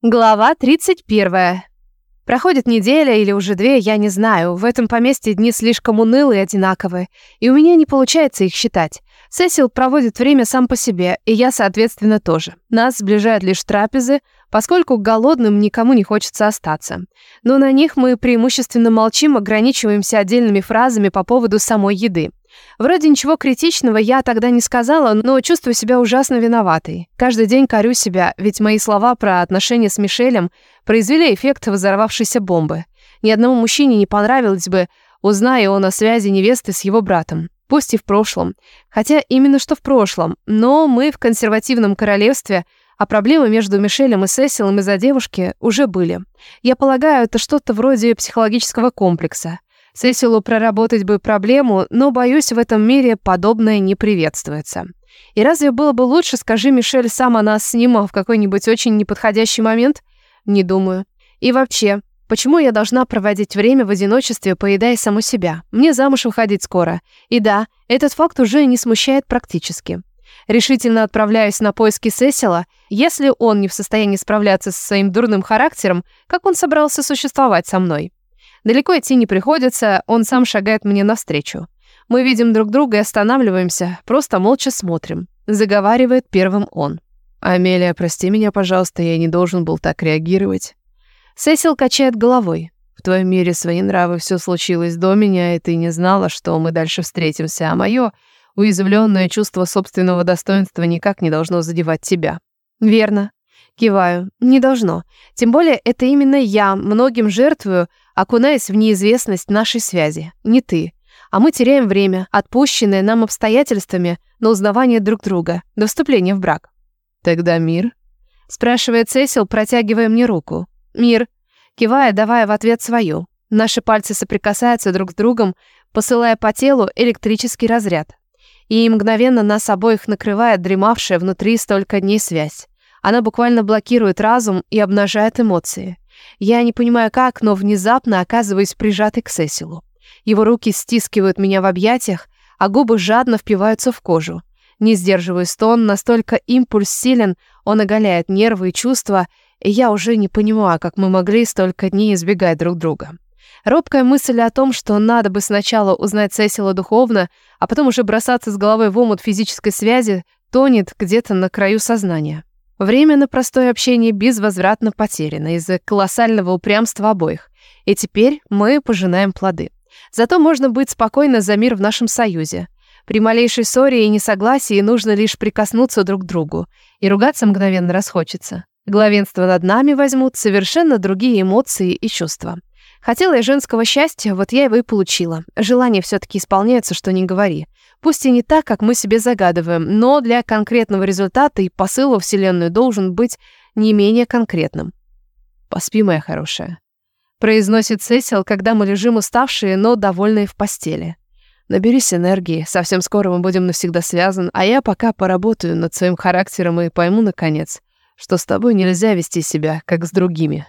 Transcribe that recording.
Глава 31. Проходит неделя или уже две, я не знаю. В этом поместье дни слишком унылые и одинаковые, и у меня не получается их считать. Сесил проводит время сам по себе, и я, соответственно, тоже. Нас сближают лишь трапезы, поскольку голодным никому не хочется остаться. Но на них мы преимущественно молчим, ограничиваемся отдельными фразами по поводу самой еды. Вроде ничего критичного я тогда не сказала, но чувствую себя ужасно виноватой. Каждый день корю себя, ведь мои слова про отношения с Мишелем произвели эффект взорвавшейся бомбы. Ни одному мужчине не понравилось бы, узная он о связи невесты с его братом. Пусть и в прошлом. Хотя именно что в прошлом. Но мы в консервативном королевстве, а проблемы между Мишелем и Сесилом из-за девушки уже были. Я полагаю, это что-то вроде психологического комплекса. Сесилу проработать бы проблему, но, боюсь, в этом мире подобное не приветствуется. И разве было бы лучше, скажи Мишель сам о нас снимал в какой-нибудь очень неподходящий момент? Не думаю. И вообще, почему я должна проводить время в одиночестве, поедая саму себя? Мне замуж выходить скоро. И да, этот факт уже не смущает практически. Решительно отправляюсь на поиски Сесила. Если он не в состоянии справляться со своим дурным характером, как он собрался существовать со мной? Далеко идти не приходится, он сам шагает мне навстречу. Мы видим друг друга и останавливаемся, просто молча смотрим. Заговаривает первым он. «Амелия, прости меня, пожалуйста, я не должен был так реагировать». Сесил качает головой. «В твоем мире свои нравы, все случилось до меня, и ты не знала, что мы дальше встретимся, а мое уязвленное чувство собственного достоинства никак не должно задевать тебя». «Верно». Киваю. «Не должно. Тем более, это именно я многим жертвую, окунаясь в неизвестность нашей связи. Не ты. А мы теряем время, отпущенное нам обстоятельствами на узнавание друг друга, до вступления в брак. «Тогда мир?» — спрашивает Сесил, протягивая мне руку. «Мир», кивая, давая в ответ свою. Наши пальцы соприкасаются друг с другом, посылая по телу электрический разряд. И мгновенно нас обоих накрывает дремавшая внутри столько дней связь. Она буквально блокирует разум и обнажает эмоции. Я не понимаю как, но внезапно оказываюсь прижатой к Сесилу. Его руки стискивают меня в объятиях, а губы жадно впиваются в кожу. Не сдерживаю стон, настолько импульс силен, он оголяет нервы и чувства, и я уже не понимаю, как мы могли столько дней избегать друг друга. Робкая мысль о том, что надо бы сначала узнать Сесила духовно, а потом уже бросаться с головой в омут физической связи, тонет где-то на краю сознания. Время на простое общение безвозвратно потеряно из-за колоссального упрямства обоих. И теперь мы пожинаем плоды. Зато можно быть спокойно за мир в нашем союзе. При малейшей ссоре и несогласии нужно лишь прикоснуться друг к другу, и ругаться мгновенно расхочется. Главенство над нами возьмут совершенно другие эмоции и чувства. Хотела я женского счастья, вот я его и получила. Желание все таки исполняется, что не говори. Пусть и не так, как мы себе загадываем, но для конкретного результата и посыл во Вселенную должен быть не менее конкретным. «Поспи, моя хорошая», — произносит Сесил, когда мы лежим уставшие, но довольные в постели. «Наберись энергии, совсем скоро мы будем навсегда связаны, а я пока поработаю над своим характером и пойму, наконец, что с тобой нельзя вести себя, как с другими».